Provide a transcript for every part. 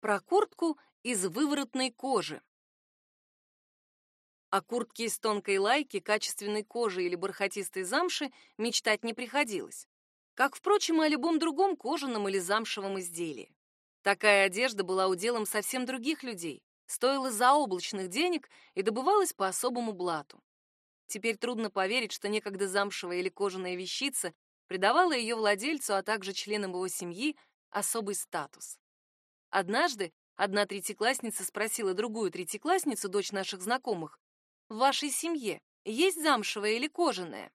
про куртку из выворотной кожи. О куртке из тонкой лайки, качественной кожи или бархатистой замши мечтать не приходилось. Как, впрочем, и о любом другом кожаном или замшевом изделии. Такая одежда была уделом совсем других людей, стоила заоблачных денег и добывалась по особому блату. Теперь трудно поверить, что некогда замшевая или кожаная вещица придавала ее владельцу, а также членам его семьи особый статус. Однажды одна третьеклассница спросила другую третьеклассницу, дочь наших знакомых, «В вашей семье есть замшевая или кожаная?»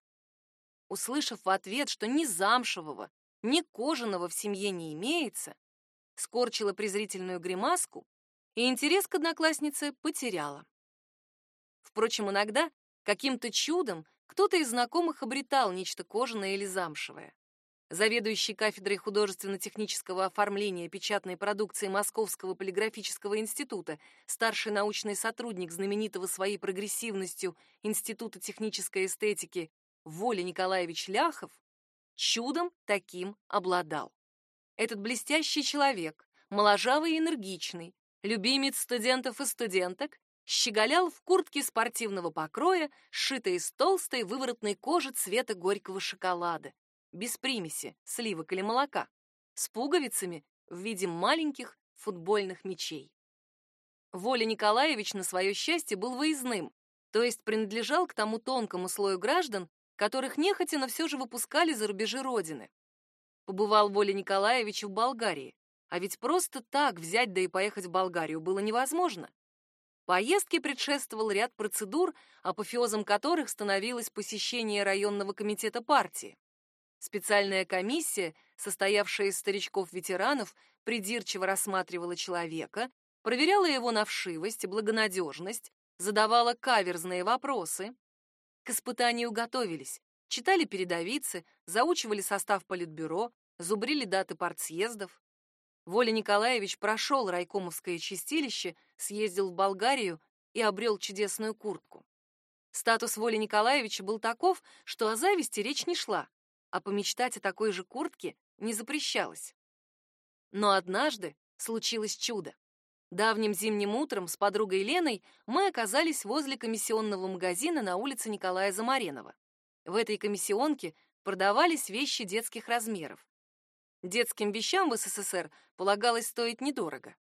Услышав в ответ, что ни замшевого, ни кожаного в семье не имеется, скорчила презрительную гримаску и интерес к однокласснице потеряла. Впрочем, иногда каким-то чудом кто-то из знакомых обретал нечто кожаное или замшевое заведующий кафедрой художественно-технического оформления печатной продукции Московского полиграфического института, старший научный сотрудник знаменитого своей прогрессивностью Института технической эстетики Воля Николаевич Ляхов, чудом таким обладал. Этот блестящий человек, моложавый и энергичный, любимец студентов и студенток, щеголял в куртке спортивного покроя, сшитой из толстой выворотной кожи цвета горького шоколада без примеси, сливок или молока, с пуговицами в виде маленьких футбольных мячей. Воля Николаевич на свое счастье был выездным, то есть принадлежал к тому тонкому слою граждан, которых нехотя, но все же выпускали за рубежи родины. Побывал Воля Николаевич в Болгарии, а ведь просто так взять да и поехать в Болгарию было невозможно. Поездке предшествовал ряд процедур, апофеозом которых становилось посещение районного комитета партии. Специальная комиссия, состоявшая из старичков-ветеранов, придирчиво рассматривала человека, проверяла его на вшивость, благонадежность, задавала каверзные вопросы. К испытанию готовились, читали передовицы, заучивали состав политбюро, зубрили даты партсъездов. Воля Николаевич прошел райкомовское чистилище, съездил в Болгарию и обрел чудесную куртку. Статус Воли Николаевича был таков, что о зависти речь не шла а помечтать о такой же куртке не запрещалось. Но однажды случилось чудо. Давним зимним утром с подругой Леной мы оказались возле комиссионного магазина на улице Николая Замаренова. В этой комиссионке продавались вещи детских размеров. Детским вещам в СССР полагалось стоить недорого.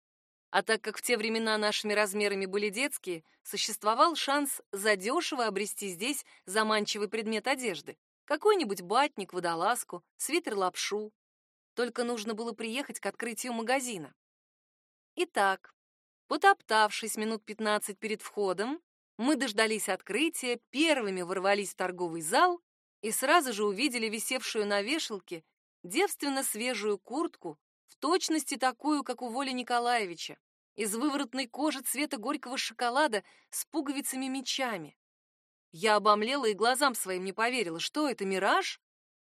А так как в те времена нашими размерами были детские, существовал шанс задешево обрести здесь заманчивый предмет одежды, какой-нибудь батник, водолазку, свитер-лапшу. Только нужно было приехать к открытию магазина. Итак, потоптавшись минут 15 перед входом, мы дождались открытия, первыми ворвались в торговый зал и сразу же увидели висевшую на вешалке девственно свежую куртку, в точности такую, как у Воли Николаевича, из выворотной кожи цвета горького шоколада с пуговицами-мечами. Я обомлела и глазам своим не поверила. Что это, мираж?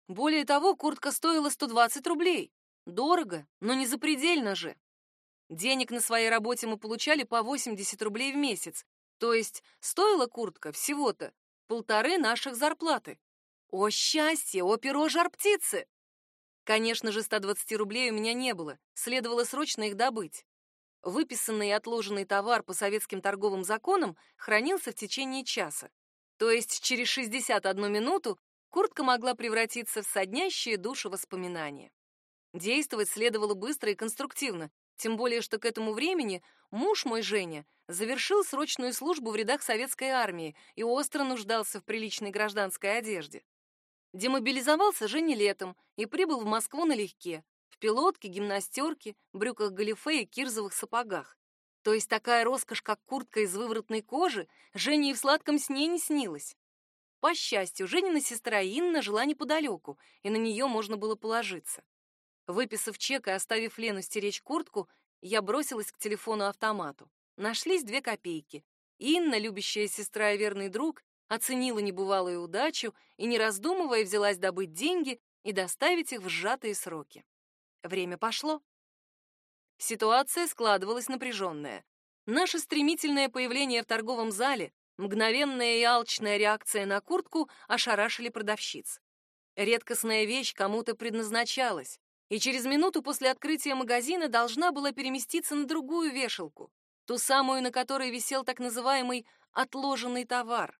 Более того, куртка стоила 120 рублей. Дорого, но не запредельно же. Денег на своей работе мы получали по 80 рублей в месяц. То есть стоила куртка всего-то полторы наших зарплаты. О счастье, о перо жар-птицы! Конечно же, 120 рублей у меня не было, следовало срочно их добыть. Выписанный и отложенный товар по советским торговым законам хранился в течение часа. То есть через 61 минуту куртка могла превратиться в соднящие душу воспоминания. Действовать следовало быстро и конструктивно, тем более что к этому времени муж мой Женя завершил срочную службу в рядах советской армии и остро нуждался в приличной гражданской одежде. Демобилизовался Женя летом и прибыл в Москву налегке, в пилотке, гимнастерке, брюках галифе и кирзовых сапогах. То есть такая роскошь, как куртка из выворотной кожи, Жене и в сладком сне не снилась. По счастью, Женина сестра Инна жила неподалеку, и на нее можно было положиться. Выписав чек и оставив Лену стеречь куртку, я бросилась к телефону-автомату. Нашлись две копейки. Инна, любящая сестра и верный друг, оценила небывалую удачу и, не раздумывая, взялась добыть деньги и доставить их в сжатые сроки. Время пошло. Ситуация складывалась напряженная. Наше стремительное появление в торговом зале, мгновенная и алчная реакция на куртку ошарашили продавщиц. Редкостная вещь кому-то предназначалась. и через минуту после открытия магазина должна была переместиться на другую вешалку, ту самую, на которой висел так называемый отложенный товар.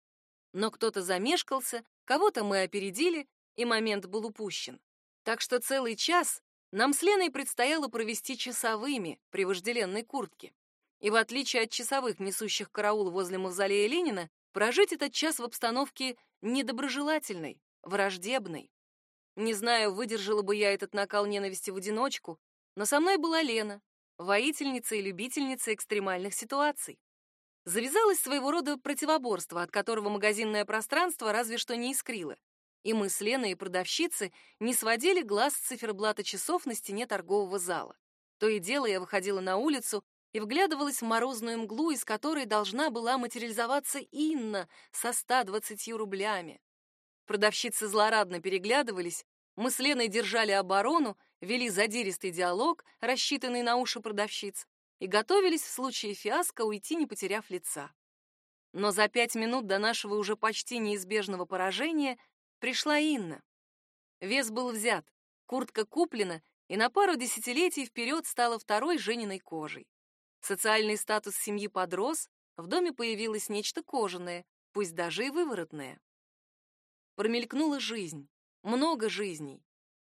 Но кто-то замешкался, кого-то мы опередили, и момент был упущен. Так что целый час нам с Леной предстояло провести часовыми при вожделенной куртке. И в отличие от часовых, несущих караул возле мавзолея Ленина, прожить этот час в обстановке недоброжелательной, враждебной. Не знаю, выдержала бы я этот накал ненависти в одиночку, но со мной была Лена, воительница и любительница экстремальных ситуаций. Завязалось своего рода противоборство, от которого магазинное пространство разве что не искрило. И мы с Леной и продавщицы не сводили глаз с циферблата часов на стене торгового зала. То и дело я выходила на улицу и вглядывалась в морозную мглу, из которой должна была материализоваться Инна со 120 рублями. Продавщицы злорадно переглядывались, мы с Леной держали оборону, вели задиристый диалог, рассчитанный на уши продавщиц, и готовились в случае фиаско уйти, не потеряв лица. Но за пять минут до нашего уже почти неизбежного поражения пришла Инна. Вес был взят, куртка куплена, и на пару десятилетий вперед стала второй Жениной кожей. Социальный статус семьи подрос, в доме появилось нечто кожаное, пусть даже и выворотное. Промелькнула жизнь, много жизней.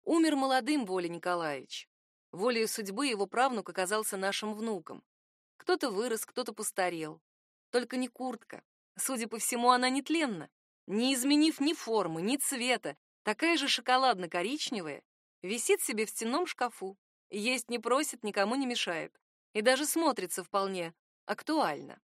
Умер молодым Воля Николаевич. Волею судьбы его правнук оказался нашим внуком. Кто-то вырос, кто-то постарел. Только не куртка. Судя по всему, она нетленна. Не изменив ни формы, ни цвета, такая же шоколадно-коричневая, висит себе в стенном шкафу. Есть не просит, никому не мешает. И даже смотрится вполне актуально.